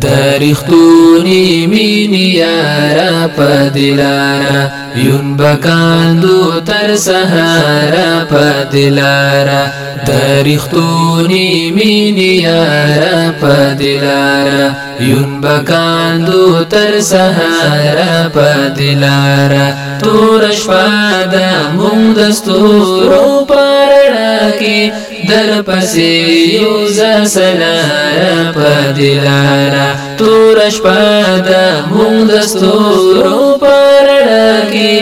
درختونی مینی یارا پا دلارا یون بکاندو تر سهارا پا دلارا درختونی مینی یارا پا دلارا یون بکاندو تر سهارا پا دلارا تورش پا دا مونگ دستورو پارڑا کی در پسې یو زسلاره په دلارا تورش پد مونږ د ستورو پرړکی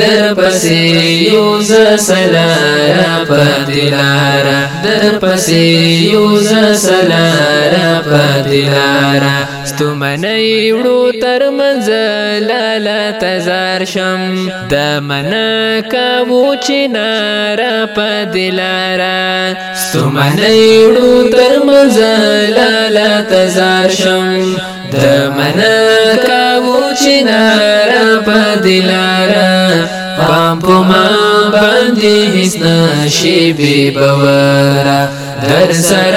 در پسې یو زسلاره په دلارا در پسې یو زسلاره په دلارا ستمنې وړو تر منزل لا تزار شم د منا کاو چې نار په دلارا ستمنې وړو تر منزل لا تزار شم د منا کاو چې نار په دلارا پام پو ما باندې هیڅ نشي به باور در سر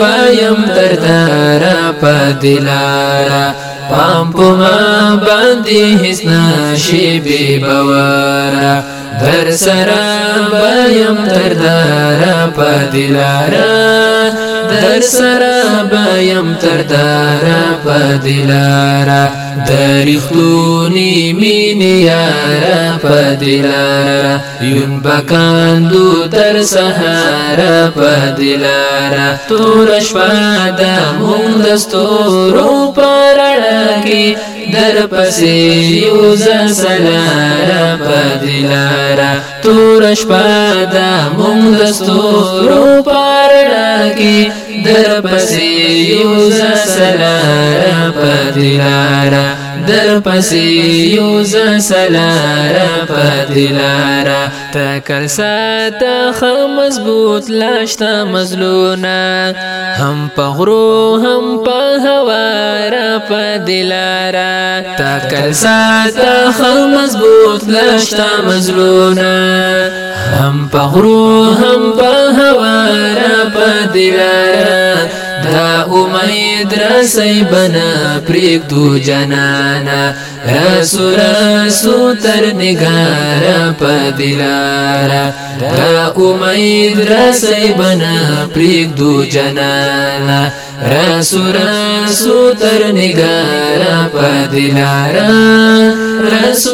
بایم تر تارا پا دلارا پام پو ما باندی حس ناشی بی بوارا در سر بایم تر تارا پا دلارا در سره بیم تر دارا په دلارا درختونی مین یارا په دلارا یون بکاندو تر سهارا په دلارا تور شپه د مونږ دستورو پرړکی در پسې یو زسلارا پدلارا تور شپه د مونږ د ستورو پارنا کې در پسې یو زسلارا پدلارا در پسې یو ز سلاره پدلاره تکل سات خم مضبوط لاشتا مزلونا هم په غرو هم په هوا را پدلاره تکل سات خم مضبوط لاشتا مزلونا هم په غرو هم په هوا را پدلاره उमद्रा सैबन प्रिय दू जनना रातर निगारा पदिलारा रा उमह रासै बना प्रिय दु जनना रातर निगारा पदलारा رسو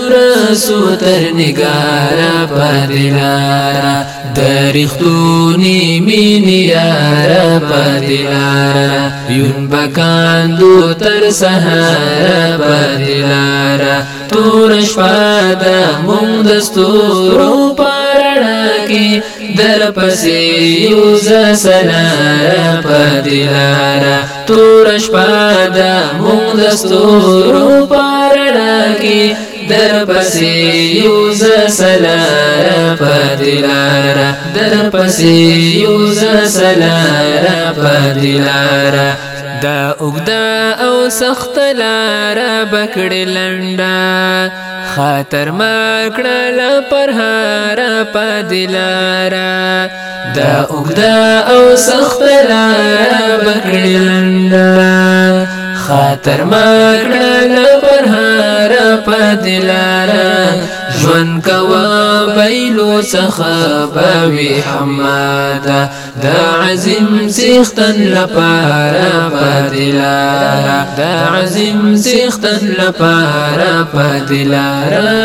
رسو تر نگارا پدلارا درختونی مینی آرا پدلارا یون بکاندو تر سهارا پدلارا تورش پادا مونگ دستورو پارڑا کی در پسی یوز سلارا پدلارا تورش پادا مونگ دستورو پارڑا رڼا کې در پسې یو ز سلار پدلار در پسې یو ز سلار پدلار دا اوګدا او سخت لار بکړې لنډا خاطر ما کړل پر هار پدلارا دا اوګدا او سخت لار بکړې لنډا خاطر ما کړل پر دلارا ژوند کوا بیلو څخه بوي حمادا دا عظیم سیختن لپاره پدلارا دا عظیم سیختن لپاره پدلارا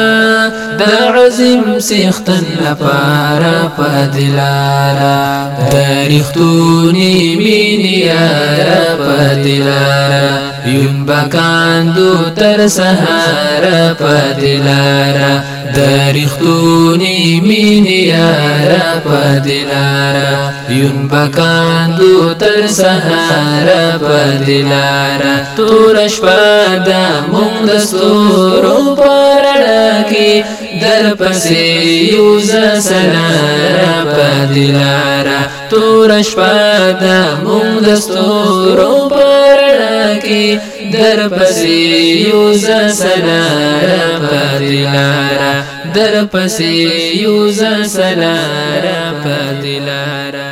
دا عظیم سیختن لپاره پدلارا درختونی مینی آیا پتلارا یم بکاندو تر سهارا پتلارا درختونی مینی آیا پتلارا یم بکاندو تر سهارا پتلارا تورش پادا مونگ دستورو پارا لارکی در پسې یو ز سلام پدلارا تورش پد مونږ دستورو پرړکی در پسې یو ز سلام پدلارا در پسې یو ز سلام پدلارا